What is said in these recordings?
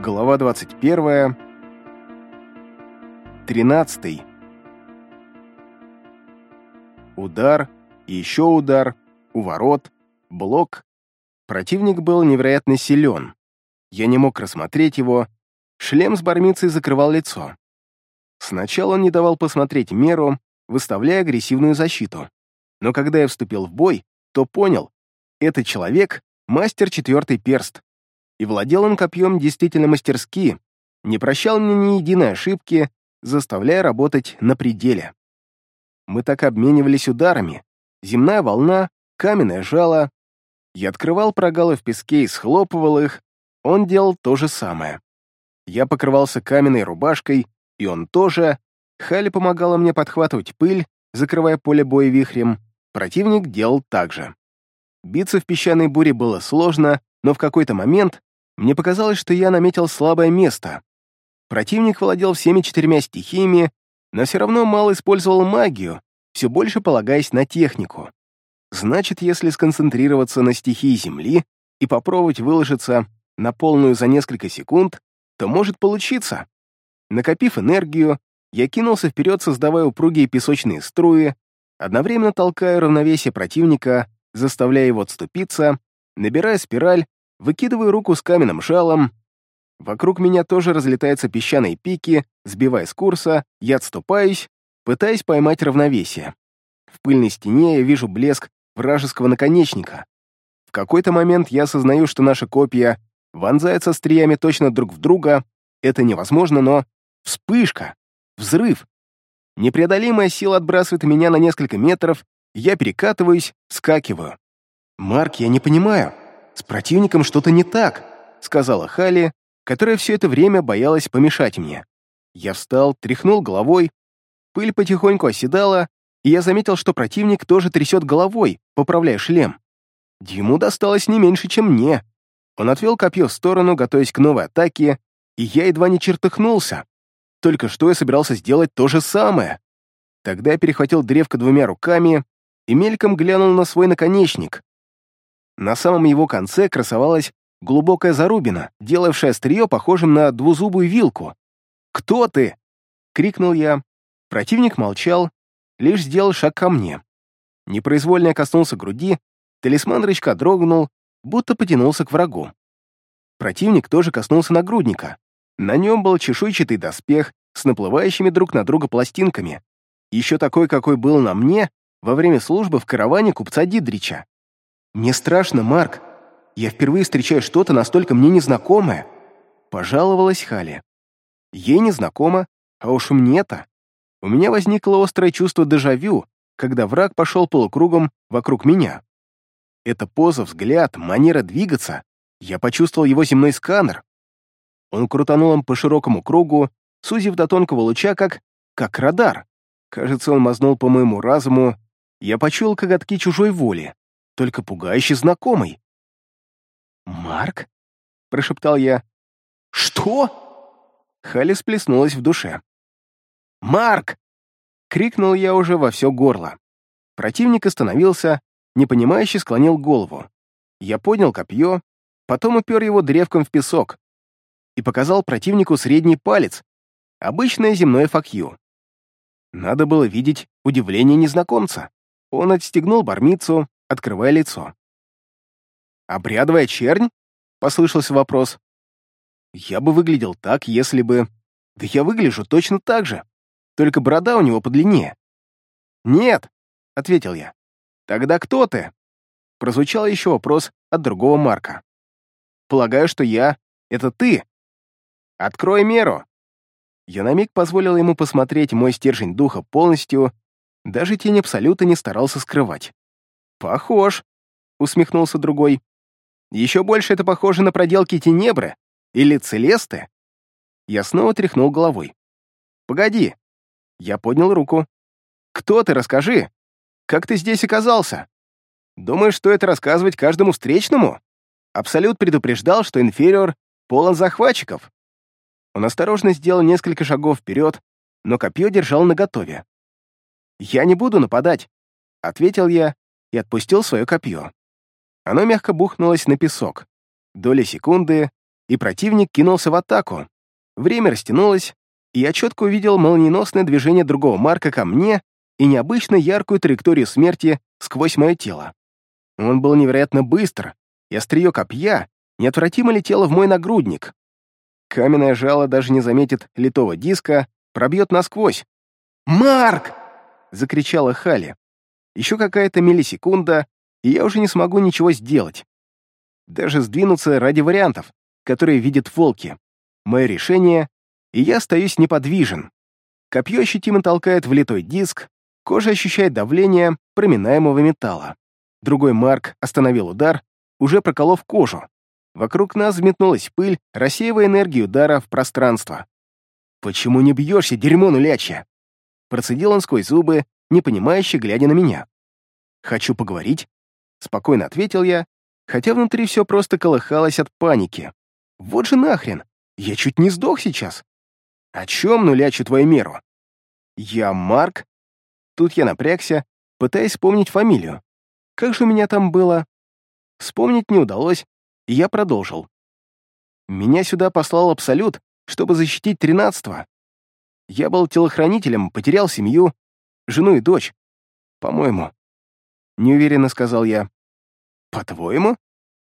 Глава 21. 13. Удар, и еще удар, уворот, блок. Противник был невероятно силен. Я не мог рассмотреть его. Шлем с бармицей закрывал лицо. Сначала он не давал посмотреть меру, выставляя агрессивную защиту. Но когда я вступил в бой, то понял, этот человек — мастер четвертый перст. И владел он копьем действительно мастерски, не прощал мне ни единой ошибки, заставляя работать на пределе. Мы так обменивались ударами. Земная волна, каменное жало. Я открывал прогалы в песке и схлопывал их, он делал то же самое. Я покрывался каменной рубашкой, и он тоже. Хали помогала мне подхватывать пыль, закрывая поле боя вихрем. Противник делал так же. Биться в песчаной буре было сложно, но в какой-то момент мне показалось, что я наметил слабое место. Противник владел всеми четырьмя стихиями, но все равно мало использовал магию, все больше полагаясь на технику. Значит, если сконцентрироваться на стихии Земли и попробовать выложиться на полную за несколько секунд, то может получиться. Накопив энергию, я кинулся вперед, создавая упругие песочные струи, одновременно толкая равновесие противника, заставляя его отступиться, набирая спираль Выкидываю руку с каменным жалом. Вокруг меня тоже разлетаются песчаные пики, сбивая с курса, я отступаюсь, пытаясь поймать равновесие. В пыльной стене я вижу блеск вражеского наконечника. В какой-то момент я осознаю, что наши копья вонзаются остриями точно друг в друга. Это невозможно, но... Вспышка! Взрыв! Непреодолимая сила отбрасывает меня на несколько метров, я перекатываюсь, скакиваю. «Марк, я не понимаю. «С противником что-то не так», — сказала Хали, которая все это время боялась помешать мне. Я встал, тряхнул головой, пыль потихоньку оседала, и я заметил, что противник тоже трясет головой, поправляя шлем. Ему досталось не меньше, чем мне. Он отвел копье в сторону, готовясь к новой атаке, и я едва не чертыхнулся. Только что я собирался сделать то же самое. Тогда я перехватил древко двумя руками и мельком глянул на свой наконечник. На самом его конце красовалась глубокая зарубина, делавшая острие похожим на двузубую вилку. «Кто ты?» — крикнул я. Противник молчал, лишь сделал шаг ко мне. Непроизвольно коснулся груди, талисман рычка дрогнул, будто потянулся к врагу. Противник тоже коснулся нагрудника. На нем был чешуйчатый доспех с наплывающими друг на друга пластинками, еще такой, какой был на мне во время службы в караване купца Дидрича. «Мне страшно, Марк. Я впервые встречаю что-то настолько мне незнакомое», — пожаловалась Хали. «Ей незнакомо, а уж мне-то. У меня возникло острое чувство дежавю, когда враг пошел полукругом вокруг меня. Эта поза, взгляд, манера двигаться, я почувствовал его земной сканер. Он крутанул им по широкому кругу, сузив до тонкого луча, как... как радар. Кажется, он мазнул по моему разуму. Я почуял коготки чужой воли только пугающе знакомый. «Марк?» — прошептал я. «Что?» Халли сплеснулась в душе. «Марк!» — крикнул я уже во все горло. Противник остановился, непонимающе склонил голову. Я поднял копье, потом упер его древком в песок и показал противнику средний палец, обычное земное факью. Надо было видеть удивление незнакомца. Он отстегнул бармицу, открывая лицо. «Обрядовая чернь?» — послышался вопрос. «Я бы выглядел так, если бы...» «Да я выгляжу точно так же, только борода у него подлиннее». «Нет», — ответил я. «Тогда кто ты?» Прозвучал еще вопрос от другого Марка. «Полагаю, что я — это ты. Открой меру». Я на миг позволил ему посмотреть мой стержень духа полностью, даже тень абсолюта не старался скрывать. «Похож», — усмехнулся другой. «Еще больше это похоже на проделки Тенебры или Целесты». Я снова тряхнул головой. «Погоди». Я поднял руку. «Кто ты, расскажи? Как ты здесь оказался? Думаешь, что это рассказывать каждому встречному?» Абсолют предупреждал, что инфериор полон захватчиков. Он осторожно сделал несколько шагов вперед, но копье держал наготове. «Я не буду нападать», — ответил я и отпустил свое копье. Оно мягко бухнулось на песок. Доли секунды, и противник кинулся в атаку. Время растянулось, и я четко увидел молниеносное движение другого Марка ко мне и необычно яркую траекторию смерти сквозь мое тело. Он был невероятно быстр, и острие копья неотвратимо летело в мой нагрудник. Каменное жало даже не заметит литого диска, пробьет насквозь. «Марк!» — закричала Хали. Еще какая-то миллисекунда, и я уже не смогу ничего сделать. Даже сдвинуться ради вариантов, которые видят волки. Мое решение, и я остаюсь неподвижен. Копье ощутимо толкает в литой диск, кожа ощущает давление проминаемого металла. Другой Марк остановил удар, уже проколов кожу. Вокруг нас взметнулась пыль, рассеивая энергию удара в пространство. «Почему не бьешься, дерьмо нулячье?» Процедил он сквозь зубы, непонимающе глядя на меня. «Хочу поговорить», — спокойно ответил я, хотя внутри все просто колыхалось от паники. «Вот же нахрен! Я чуть не сдох сейчас!» «О чем нулячу твою меру?» «Я Марк?» Тут я напрягся, пытаясь вспомнить фамилию. Как же у меня там было? Вспомнить не удалось, и я продолжил. Меня сюда послал Абсолют, чтобы защитить тринадцатого. Я был телохранителем, потерял семью, жену и дочь. По-моему. Неуверенно сказал я. По-твоему?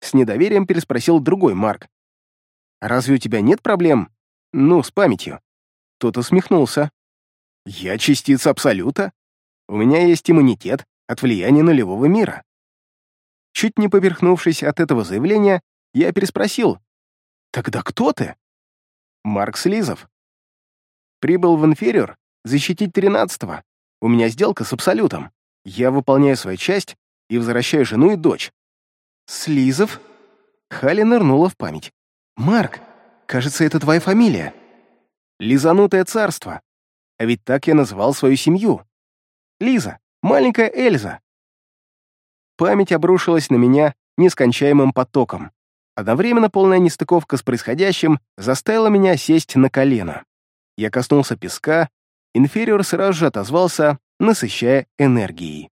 С недоверием переспросил другой Марк. «Разве у тебя нет проблем? Ну, с памятью?» Тот усмехнулся. «Я частица Абсолюта. У меня есть иммунитет, от влияния нулевого мира. Чуть не поверхнувшись от этого заявления, я переспросил. «Тогда кто ты?» «Марк Слизов». «Прибыл в Инфериор защитить тринадцатого. У меня сделка с Абсолютом. Я выполняю свою часть и возвращаю жену и дочь». «Слизов?» Хали нырнула в память. «Марк, кажется, это твоя фамилия». «Лизанутое царство. А ведь так я назвал свою семью. Лиза, Маленькая Эльза!» Память обрушилась на меня нескончаемым потоком. Одновременно полная нестыковка с происходящим заставила меня сесть на колено. Я коснулся песка, инфериор сразу же отозвался, насыщая энергией.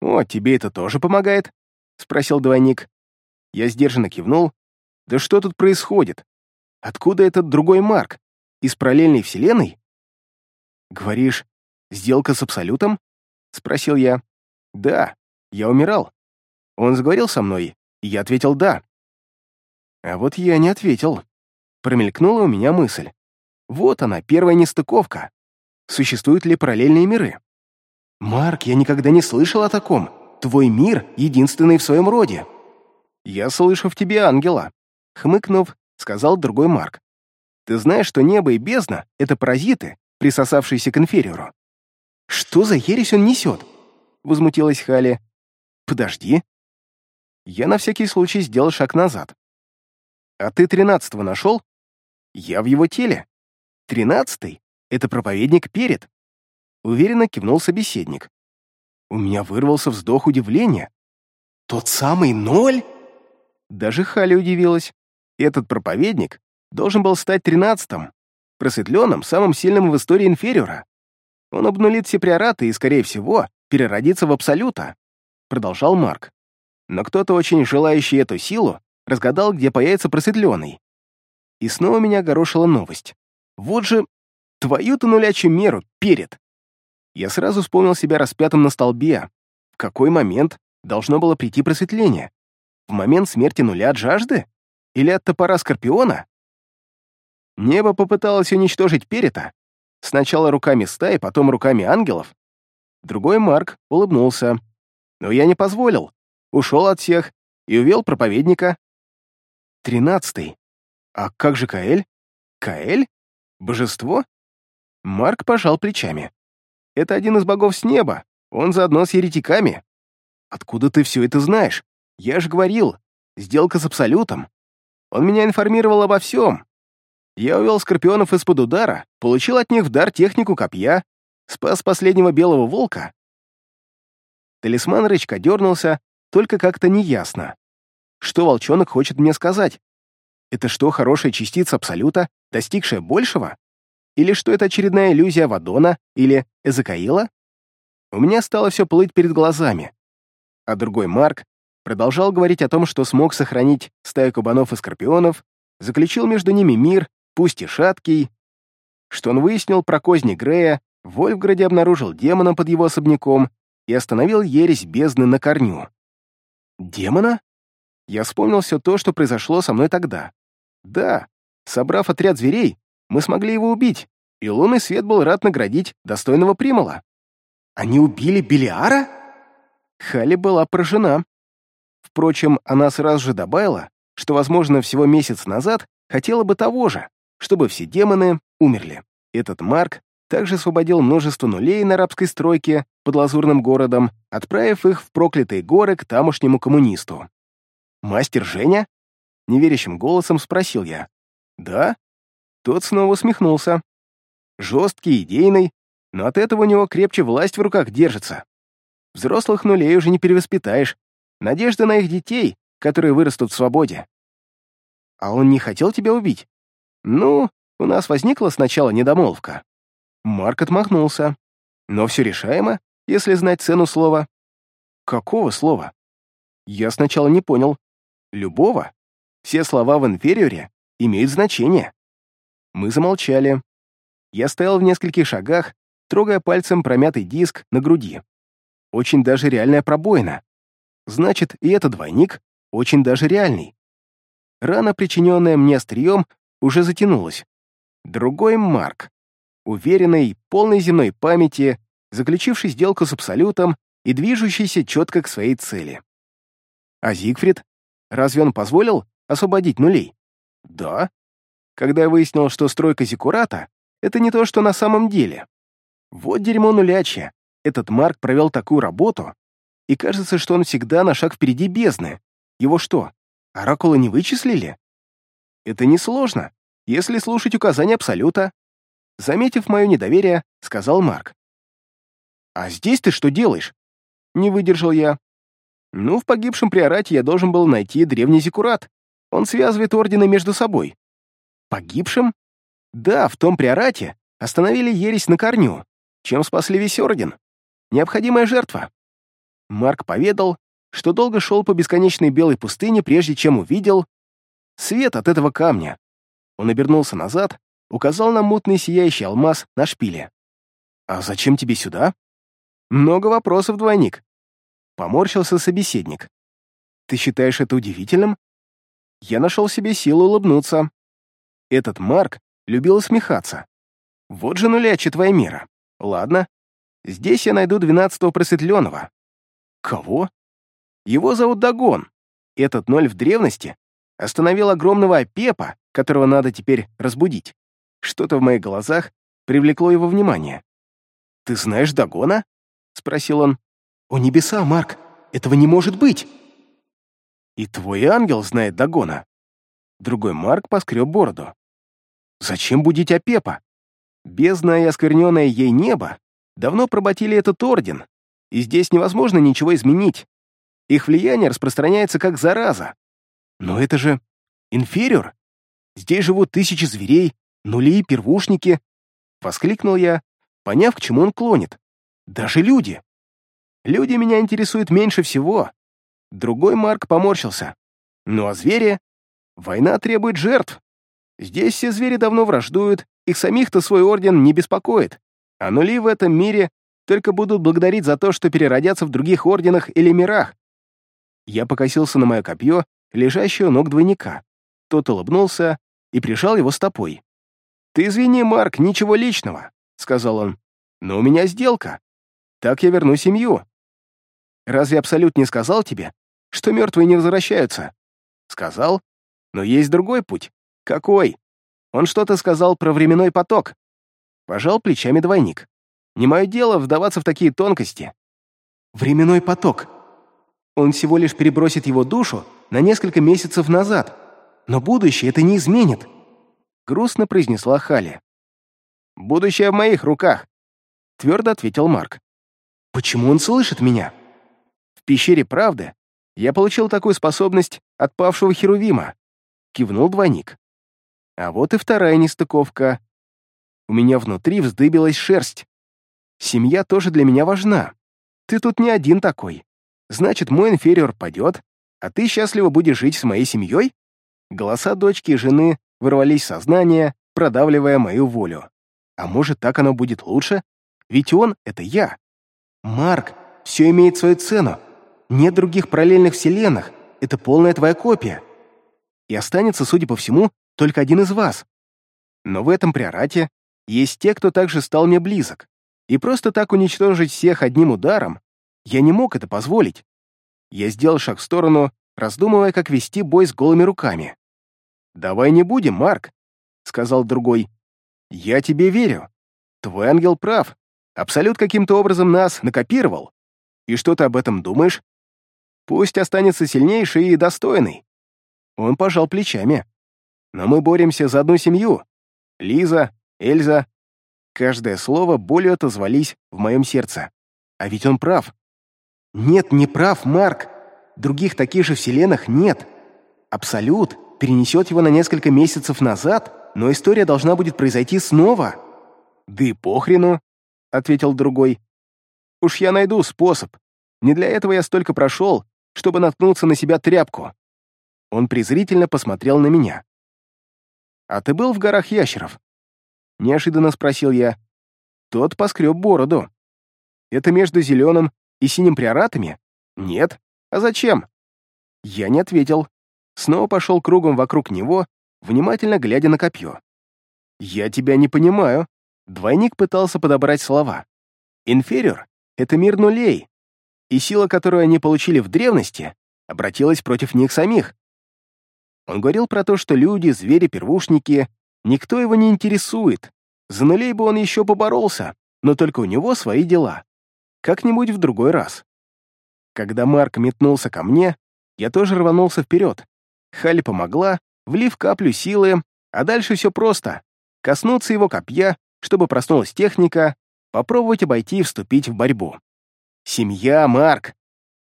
«О, тебе это тоже помогает?» — спросил двойник. Я сдержанно кивнул. «Да что тут происходит? Откуда этот другой Марк? Из параллельной вселенной?» «Говоришь, сделка с Абсолютом?» — спросил я. «Да, я умирал. Он заговорил со мной, и я ответил «да». А вот я не ответил. Промелькнула у меня мысль. Вот она, первая нестыковка. Существуют ли параллельные миры? «Марк, я никогда не слышал о таком. Твой мир единственный в своем роде». «Я слышу в тебе ангела», — хмыкнув, сказал другой Марк. «Ты знаешь, что небо и бездна — это паразиты, присосавшиеся к инфериору. «Что за ересь он несет?» — возмутилась Хали. «Подожди». Я на всякий случай сделал шаг назад. «А ты тринадцатого нашел?» «Я в его теле. Тринадцатый — это проповедник перед». Уверенно кивнул собеседник. У меня вырвался вздох удивления. «Тот самый ноль?» Даже Хали удивилась. Этот проповедник должен был стать тринадцатым, просветленным, самым сильным в истории инфериора. Он обнулит все приораты и, скорее всего, переродится в Абсолюта», — продолжал Марк. Но кто-то, очень желающий эту силу, разгадал, где появится просветленный. И снова меня горошила новость. Вот же твою-то нулячью меру перед. Я сразу вспомнил себя распятым на столбе. В какой момент должно было прийти просветление? В момент смерти нуля от жажды? Или от топора Скорпиона? Небо попыталось уничтожить Перета, Сначала руками стаи, потом руками ангелов. Другой Марк улыбнулся. Но я не позволил. Ушел от всех и увел проповедника. Тринадцатый. А как же Каэль? Каэль? Божество? Марк пожал плечами. Это один из богов с неба. Он заодно с еретиками. Откуда ты все это знаешь? Я же говорил. Сделка с Абсолютом. Он меня информировал обо всем. Я увел скорпионов из-под удара, получил от них в дар технику копья, спас последнего белого волка. Талисман рычка дернулся, только как-то неясно. Что волчонок хочет мне сказать? Это что, хорошая частица Абсолюта, достигшая большего? Или что это очередная иллюзия Вадона или Эзекаила? У меня стало все плыть перед глазами. А другой Марк продолжал говорить о том, что смог сохранить стаю кабанов и скорпионов, заключил между ними мир, пусть и шаткий. Что он выяснил про козни Грея, в Вольфграде обнаружил демона под его особняком и остановил ересь бездны на корню. Демона? Я вспомнил все то, что произошло со мной тогда. Да, собрав отряд зверей, мы смогли его убить, и лунный свет был рад наградить достойного примола. Они убили Белиара? Хали была поражена. Впрочем, она сразу же добавила, что, возможно, всего месяц назад хотела бы того же, чтобы все демоны умерли. Этот Марк также освободил множество нулей на арабской стройке под лазурным городом, отправив их в проклятые горы к тамошнему коммунисту. «Мастер Женя?» — неверящим голосом спросил я. «Да?» Тот снова усмехнулся. Жесткий, идейный, но от этого у него крепче власть в руках держится. Взрослых нулей уже не перевоспитаешь. Надежда на их детей, которые вырастут в свободе. А он не хотел тебя убить? Ну, у нас возникла сначала недомолвка. Марк отмахнулся. Но все решаемо, если знать цену слова. Какого слова? Я сначала не понял. Любого? Все слова в инфериоре имеют значение. Мы замолчали. Я стоял в нескольких шагах, трогая пальцем промятый диск на груди. Очень даже реальная пробоина. Значит, и этот двойник очень даже реальный. Рана, причиненная мне острием, уже затянулась. Другой Марк. Уверенный, полной земной памяти, заключивший сделку с Абсолютом и движущийся четко к своей цели. А Зигфрид? Разве он позволил освободить нулей? Да. Когда я выяснил, что стройка Зиккурата — это не то, что на самом деле. Вот дерьмо нулячье. Этот Марк провел такую работу, и кажется, что он всегда на шаг впереди бездны. Его что, оракулы не вычислили? Это несложно, если слушать указания Абсолюта. Заметив мое недоверие, сказал Марк. «А здесь ты что делаешь?» Не выдержал я. Ну, в погибшем приорате я должен был найти древний зиккурат. Он связывает ордены между собой. Погибшим? Да, в том приорате остановили ересь на корню, чем спасли весь орден. Необходимая жертва. Марк поведал, что долго шел по бесконечной белой пустыне, прежде чем увидел свет от этого камня. Он обернулся назад, указал на мутный сияющий алмаз на шпиле. «А зачем тебе сюда?» «Много вопросов, двойник», — поморщился собеседник. «Ты считаешь это удивительным?» Я нашел себе силу улыбнуться. Этот Марк любил смехаться. Вот же нуляча твоя мера. Ладно. Здесь я найду двенадцатого просветленного. Кого? Его зовут Дагон. Этот ноль в древности остановил огромного опепа, которого надо теперь разбудить. Что-то в моих глазах привлекло его внимание. «Ты знаешь Дагона?» — спросил он. «О небеса, Марк, этого не может быть!» «И твой ангел знает Дагона?» Другой Марк поскреб бороду. Зачем будить Апепа? Бездна и оскверненное ей небо давно проботили этот орден, и здесь невозможно ничего изменить. Их влияние распространяется как зараза. Но это же инфериор. Здесь живут тысячи зверей, нули и первушники. Воскликнул я, поняв, к чему он клонит. Даже люди. Люди меня интересуют меньше всего. Другой Марк поморщился. Ну а звери? Война требует жертв. Здесь все звери давно враждуют, их самих-то свой орден не беспокоит, а нули в этом мире только будут благодарить за то, что переродятся в других орденах или мирах. Я покосился на мое копье, лежащее у ног двойника. Тот улыбнулся и прижал его стопой. «Ты извини, Марк, ничего личного», — сказал он. «Но у меня сделка. Так я верну семью». «Разве Абсолют не сказал тебе, что мертвые не возвращаются?» «Сказал. Но есть другой путь. «Какой?» Он что-то сказал про временной поток. Пожал плечами двойник. «Не мое дело вдаваться в такие тонкости». «Временной поток. Он всего лишь перебросит его душу на несколько месяцев назад. Но будущее это не изменит», — грустно произнесла Хали. «Будущее в моих руках», — твердо ответил Марк. «Почему он слышит меня?» «В пещере правды я получил такую способность от павшего Херувима», — кивнул двойник. А вот и вторая нестыковка. У меня внутри вздыбилась шерсть. Семья тоже для меня важна. Ты тут не один такой. Значит, мой инфериор падет, а ты счастливо будешь жить с моей семьей? Голоса дочки и жены вырвались в сознание, продавливая мою волю. А может, так оно будет лучше? Ведь он — это я. Марк, все имеет свою цену. Нет других параллельных вселенных. Это полная твоя копия. И останется, судя по всему, только один из вас. Но в этом приорате есть те, кто также стал мне близок. И просто так уничтожить всех одним ударом я не мог это позволить. Я сделал шаг в сторону, раздумывая, как вести бой с голыми руками. «Давай не будем, Марк», — сказал другой. «Я тебе верю. Твой ангел прав. Абсолют каким-то образом нас накопировал. И что ты об этом думаешь? Пусть останется сильнейший и достойный». Он пожал плечами. «Но мы боремся за одну семью. Лиза, Эльза. Каждое слово болью отозвались в моем сердце. А ведь он прав. Нет, не прав, Марк. Других таких же вселенных нет. Абсолют перенесет его на несколько месяцев назад, но история должна будет произойти снова. Да и похрену, ответил другой. Уж я найду способ. Не для этого я столько прошел, чтобы наткнуться на себя тряпку. Он презрительно посмотрел на меня. «А ты был в горах ящеров?» Неожиданно спросил я. Тот поскреб бороду. «Это между зеленым и синим приоратами?» «Нет. А зачем?» Я не ответил. Снова пошел кругом вокруг него, внимательно глядя на копье. «Я тебя не понимаю». Двойник пытался подобрать слова. «Инфериор — это мир нулей, и сила, которую они получили в древности, обратилась против них самих. Он говорил про то, что люди, звери, первушники, никто его не интересует. За нулей бы он еще поборолся, но только у него свои дела. Как-нибудь в другой раз. Когда Марк метнулся ко мне, я тоже рванулся вперед. Халли помогла, влив каплю силы, а дальше все просто. Коснуться его копья, чтобы проснулась техника, попробовать обойти и вступить в борьбу. «Семья, Марк!»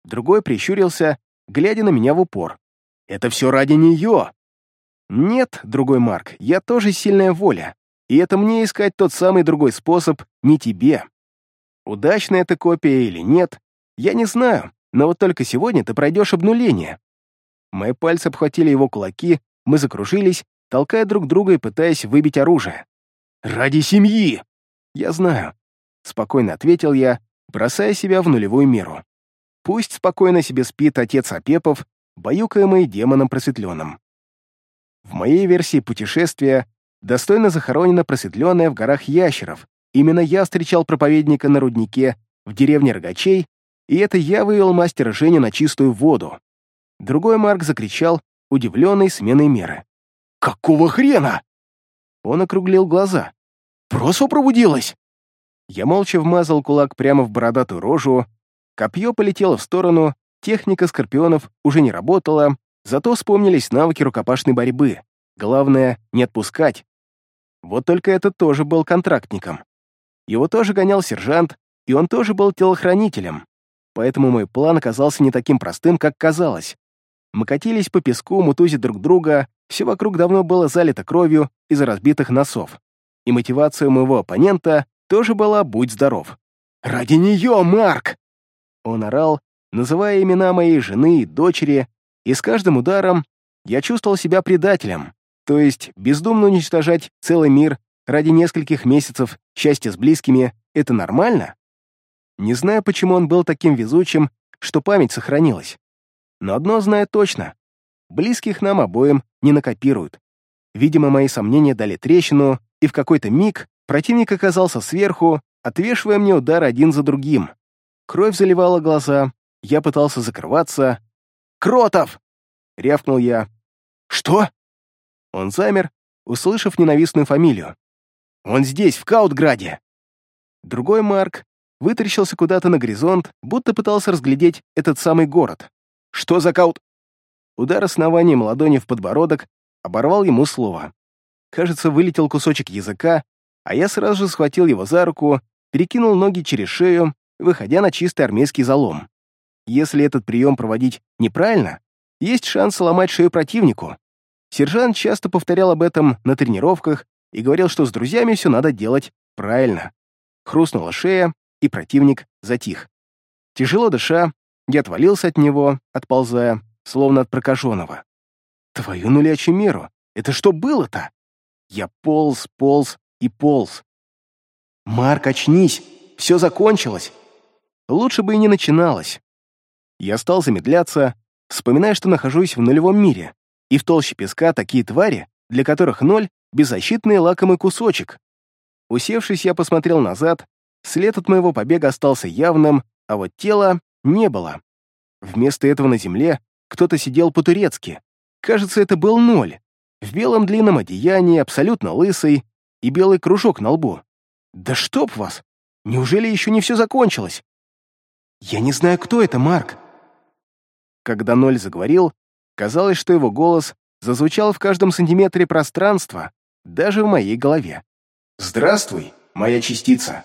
Другой прищурился, глядя на меня в упор. «Это все ради нее!» «Нет, другой Марк, я тоже сильная воля, и это мне искать тот самый другой способ, не тебе. Удачная эта копия или нет, я не знаю, но вот только сегодня ты пройдешь обнуление». Мои пальцы обхватили его кулаки, мы закружились, толкая друг друга и пытаясь выбить оружие. «Ради семьи!» «Я знаю», — спокойно ответил я, бросая себя в нулевую меру. Пусть спокойно себе спит отец Апепов, баюкаемый демоном просветленным. В моей версии путешествия достойно захоронена просветленная в горах ящеров. Именно я встречал проповедника на руднике в деревне Рогачей, и это я вывел мастера Женю на чистую воду. Другой Марк закричал, удивленный сменой меры. «Какого хрена?» Он округлил глаза. «Просто пробудилась!» Я молча вмазал кулак прямо в бородатую рожу, копье полетело в сторону, техника скорпионов уже не работала, зато вспомнились навыки рукопашной борьбы. Главное — не отпускать. Вот только этот тоже был контрактником. Его тоже гонял сержант, и он тоже был телохранителем. Поэтому мой план оказался не таким простым, как казалось. Мы катились по песку, мутузя друг друга, все вокруг давно было залито кровью из-за разбитых носов. И мотивация моего оппонента тоже была «Будь здоров». «Ради нее, Марк!» Он орал, называя имена моей жены и дочери, и с каждым ударом я чувствовал себя предателем, то есть бездумно уничтожать целый мир ради нескольких месяцев счастья с близкими — это нормально? Не знаю, почему он был таким везучим, что память сохранилась. Но одно знаю точно — близких нам обоим не накопируют. Видимо, мои сомнения дали трещину, и в какой-то миг Противник оказался сверху, отвешивая мне удары один за другим. Кровь заливала глаза, я пытался закрываться. «Кротов!» — рявкнул я. «Что?» Он замер, услышав ненавистную фамилию. «Он здесь, в Каутграде!» Другой Марк вытаращился куда-то на горизонт, будто пытался разглядеть этот самый город. «Что за Каут?» Удар основанием ладони в подбородок оборвал ему слово. Кажется, вылетел кусочек языка, а я сразу же схватил его за руку, перекинул ноги через шею, выходя на чистый армейский залом. Если этот прием проводить неправильно, есть шанс сломать шею противнику. Сержант часто повторял об этом на тренировках и говорил, что с друзьями все надо делать правильно. Хрустнула шея, и противник затих. Тяжело дыша, я отвалился от него, отползая, словно от прокаженного. Твою нулячью меру! Это что было-то? Я полз, полз и полз. «Марк, очнись! Все закончилось!» Лучше бы и не начиналось. Я стал замедляться, вспоминая, что нахожусь в нулевом мире, и в толще песка такие твари, для которых ноль — беззащитный лакомый кусочек. Усевшись, я посмотрел назад, след от моего побега остался явным, а вот тела не было. Вместо этого на земле кто-то сидел по-турецки. Кажется, это был ноль. В белом длинном одеянии, абсолютно лысый, и белый кружок на лбу. Да чтоб вас! Неужели еще не все закончилось? Я не знаю, кто это, Марк. Когда Ноль заговорил, казалось, что его голос зазвучал в каждом сантиметре пространства, даже в моей голове. «Здравствуй, моя частица!»